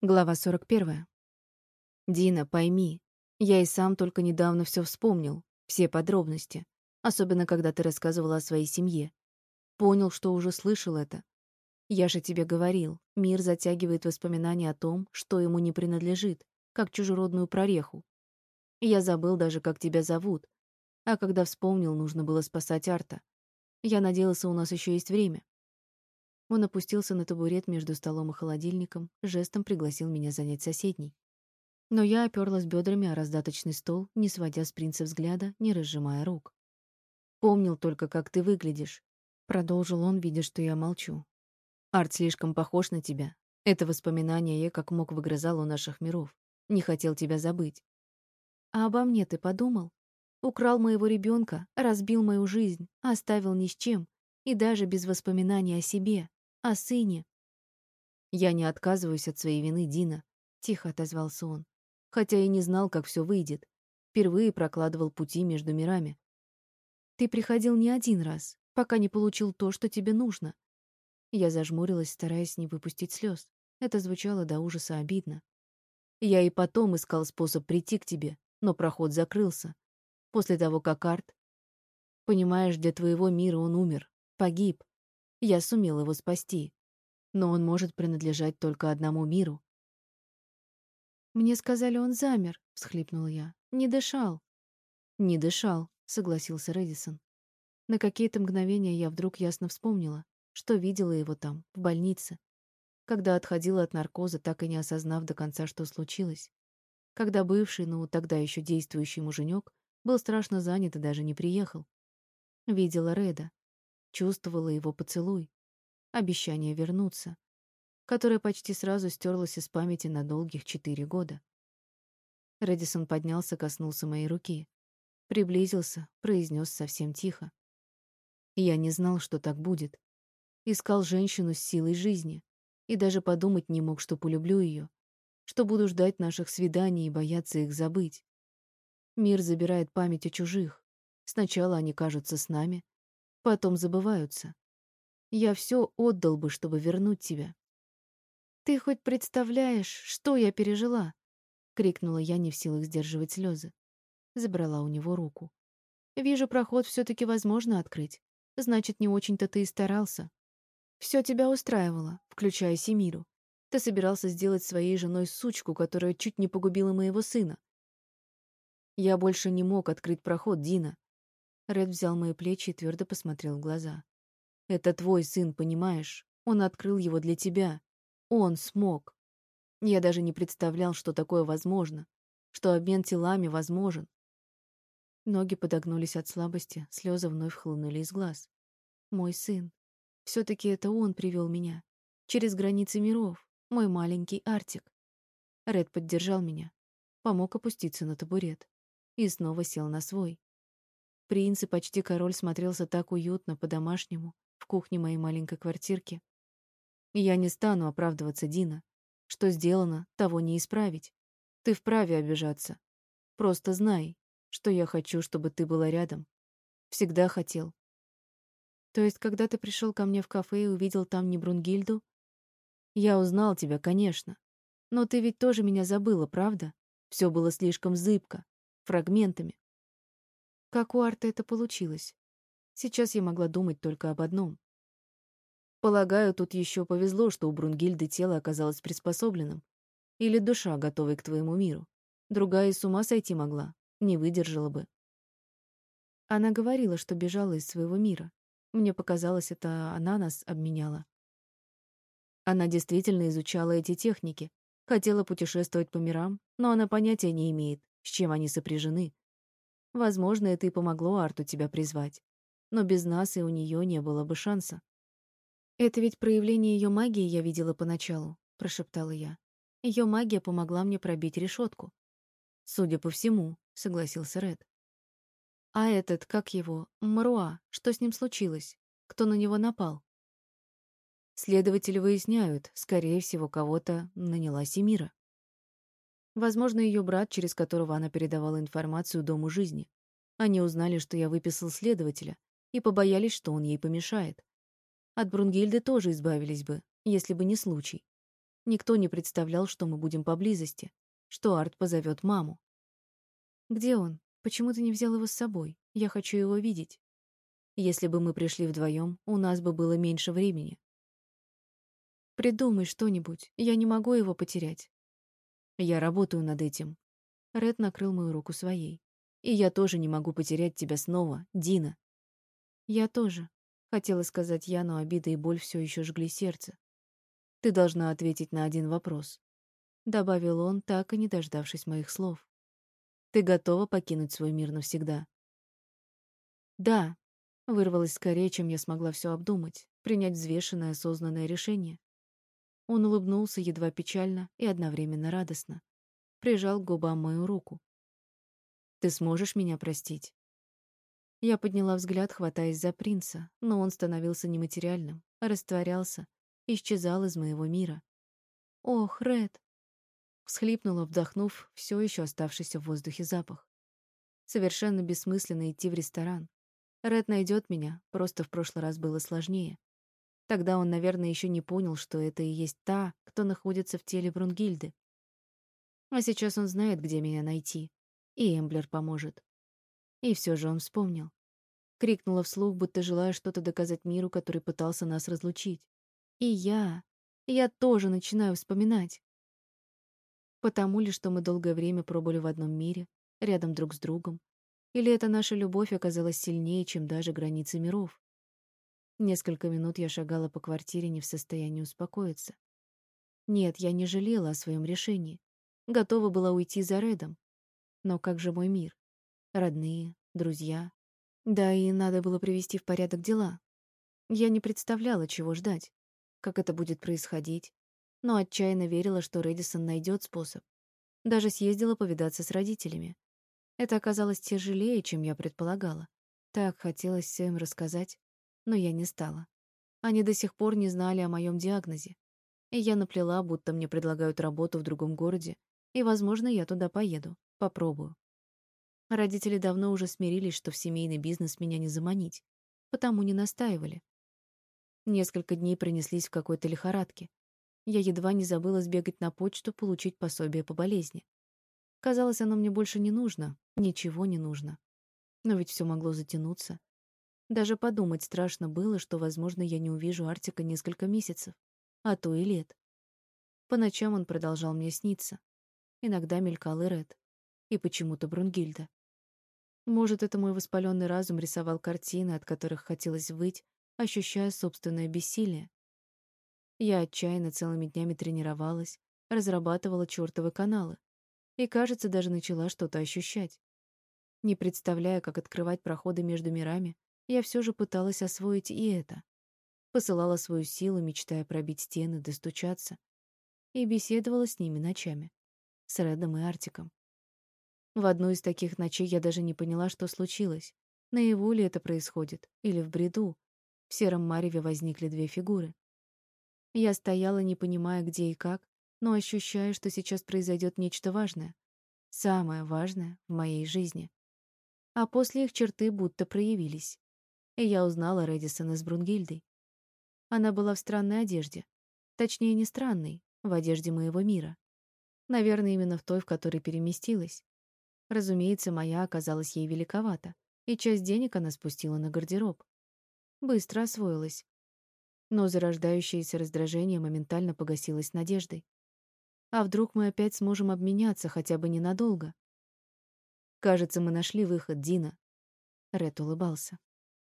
Глава 41. Дина, пойми, я и сам только недавно все вспомнил, все подробности, особенно когда ты рассказывала о своей семье. Понял, что уже слышал это. Я же тебе говорил, мир затягивает воспоминания о том, что ему не принадлежит, как чужеродную прореху. Я забыл даже, как тебя зовут. А когда вспомнил, нужно было спасать Арта. Я надеялся, у нас еще есть время. Он опустился на табурет между столом и холодильником, жестом пригласил меня занять соседний. Но я оперлась бедрами о раздаточный стол, не сводя с принца взгляда, не разжимая рук. «Помнил только, как ты выглядишь», — продолжил он, видя, что я молчу. «Арт слишком похож на тебя. Это воспоминание я как мог выгрызал у наших миров. Не хотел тебя забыть». «А обо мне ты подумал? Украл моего ребенка, разбил мою жизнь, оставил ни с чем, и даже без воспоминаний о себе о сыне. «Я не отказываюсь от своей вины, Дина», — тихо отозвался он. «Хотя и не знал, как все выйдет. Впервые прокладывал пути между мирами». «Ты приходил не один раз, пока не получил то, что тебе нужно». Я зажмурилась, стараясь не выпустить слез. Это звучало до ужаса обидно. Я и потом искал способ прийти к тебе, но проход закрылся. После того, как Арт... Понимаешь, для твоего мира он умер, погиб. Я сумел его спасти. Но он может принадлежать только одному миру. «Мне сказали, он замер», — всхлипнула я. «Не дышал». «Не дышал», — согласился Редисон. На какие-то мгновения я вдруг ясно вспомнила, что видела его там, в больнице, когда отходила от наркоза, так и не осознав до конца, что случилось. Когда бывший, ну, тогда еще действующий муженек, был страшно занят и даже не приехал. Видела Реда, Чувствовала его поцелуй, обещание вернуться, которое почти сразу стерлось из памяти на долгих четыре года. Редисон поднялся, коснулся моей руки. Приблизился, произнес совсем тихо. Я не знал, что так будет. Искал женщину с силой жизни. И даже подумать не мог, что полюблю ее, что буду ждать наших свиданий и бояться их забыть. Мир забирает память о чужих. Сначала они кажутся с нами, потом забываются. Я все отдал бы, чтобы вернуть тебя. Ты хоть представляешь, что я пережила? крикнула я, не в силах сдерживать слезы. Забрала у него руку. Вижу, проход все таки возможно открыть. Значит, не очень-то ты и старался. Все тебя устраивало, включая Семиру. Ты собирался сделать своей женой сучку, которая чуть не погубила моего сына. Я больше не мог открыть проход, Дина. Ред взял мои плечи и твердо посмотрел в глаза. «Это твой сын, понимаешь? Он открыл его для тебя. Он смог. Я даже не представлял, что такое возможно, что обмен телами возможен. Ноги подогнулись от слабости, слезы вновь хлынули из глаз. Мой сын. Все-таки это он привел меня. Через границы миров. Мой маленький Артик. Ред поддержал меня. Помог опуститься на табурет. И снова сел на свой. Принц и почти король смотрелся так уютно, по-домашнему, в кухне моей маленькой квартирки. я не стану оправдываться, Дина. Что сделано, того не исправить. Ты вправе обижаться. Просто знай, что я хочу, чтобы ты была рядом. Всегда хотел. То есть, когда ты пришел ко мне в кафе и увидел там не Брунгильду? Я узнал тебя, конечно. Но ты ведь тоже меня забыла, правда? Все было слишком зыбко, фрагментами. Как у Арта это получилось? Сейчас я могла думать только об одном. Полагаю, тут еще повезло, что у Брунгильды тело оказалось приспособленным. Или душа, готовой к твоему миру. Другая и с ума сойти могла, не выдержала бы. Она говорила, что бежала из своего мира. Мне показалось, это она нас обменяла. Она действительно изучала эти техники, хотела путешествовать по мирам, но она понятия не имеет, с чем они сопряжены, Возможно, это и помогло Арту тебя призвать. Но без нас и у нее не было бы шанса. «Это ведь проявление ее магии я видела поначалу», — прошептала я. Ее магия помогла мне пробить решетку. «Судя по всему», — согласился Ред. «А этот, как его, Мруа, что с ним случилось? Кто на него напал?» Следователи выясняют, скорее всего, кого-то наняла Семира. Возможно, ее брат, через которого она передавала информацию Дому жизни. Они узнали, что я выписал следователя, и побоялись, что он ей помешает. От Брунгильды тоже избавились бы, если бы не случай. Никто не представлял, что мы будем поблизости, что Арт позовет маму. «Где он? Почему ты не взял его с собой? Я хочу его видеть». Если бы мы пришли вдвоем, у нас бы было меньше времени. Придумай что-нибудь, я не могу его потерять. Я работаю над этим. Ред накрыл мою руку своей. И я тоже не могу потерять тебя снова, Дина. Я тоже. Хотела сказать я, но обида и боль все еще жгли сердце. Ты должна ответить на один вопрос. Добавил он, так и не дождавшись моих слов. Ты готова покинуть свой мир навсегда? Да. Вырвалось скорее, чем я смогла все обдумать, принять взвешенное, осознанное решение. Он улыбнулся едва печально и одновременно радостно. Прижал к губам мою руку. «Ты сможешь меня простить?» Я подняла взгляд, хватаясь за принца, но он становился нематериальным, растворялся, исчезал из моего мира. «Ох, Ред!» Всхлипнула, вдохнув все еще оставшийся в воздухе запах. Совершенно бессмысленно идти в ресторан. Ред найдет меня, просто в прошлый раз было сложнее. Тогда он, наверное, еще не понял, что это и есть та, кто находится в теле Брунгильды. А сейчас он знает, где меня найти. И Эмблер поможет. И все же он вспомнил. Крикнула вслух, будто желая что-то доказать миру, который пытался нас разлучить. И я... Я тоже начинаю вспоминать. Потому ли, что мы долгое время пробыли в одном мире, рядом друг с другом? Или эта наша любовь оказалась сильнее, чем даже границы миров? Несколько минут я шагала по квартире, не в состоянии успокоиться. Нет, я не жалела о своем решении. Готова была уйти за Редом. Но как же мой мир? Родные, друзья. Да и надо было привести в порядок дела. Я не представляла, чего ждать, как это будет происходить, но отчаянно верила, что Редисон найдет способ. Даже съездила повидаться с родителями. Это оказалось тяжелее, чем я предполагала. Так хотелось всем рассказать но я не стала. Они до сих пор не знали о моем диагнозе. И я наплела, будто мне предлагают работу в другом городе, и, возможно, я туда поеду, попробую. Родители давно уже смирились, что в семейный бизнес меня не заманить, потому не настаивали. Несколько дней принеслись в какой-то лихорадке. Я едва не забыла сбегать на почту, получить пособие по болезни. Казалось, оно мне больше не нужно, ничего не нужно. Но ведь все могло затянуться. Даже подумать страшно было, что, возможно, я не увижу Артика несколько месяцев, а то и лет. По ночам он продолжал мне сниться. Иногда мелькал и Ред. И почему-то Брунгильда. Может, это мой воспаленный разум рисовал картины, от которых хотелось выть, ощущая собственное бессилие. Я отчаянно целыми днями тренировалась, разрабатывала чертовы каналы. И, кажется, даже начала что-то ощущать. Не представляя, как открывать проходы между мирами, я все же пыталась освоить и это. Посылала свою силу, мечтая пробить стены, достучаться. И беседовала с ними ночами. С Редом и Артиком. В одну из таких ночей я даже не поняла, что случилось. Наяву ли это происходит? Или в бреду? В сером мареве возникли две фигуры. Я стояла, не понимая, где и как, но ощущая, что сейчас произойдет нечто важное. Самое важное в моей жизни. А после их черты будто проявились и я узнала Редисона с Брунгильдой. Она была в странной одежде. Точнее, не странной, в одежде моего мира. Наверное, именно в той, в которой переместилась. Разумеется, моя оказалась ей великовата, и часть денег она спустила на гардероб. Быстро освоилась. Но зарождающееся раздражение моментально погасилось надеждой. А вдруг мы опять сможем обменяться хотя бы ненадолго? Кажется, мы нашли выход, Дина. Ред улыбался.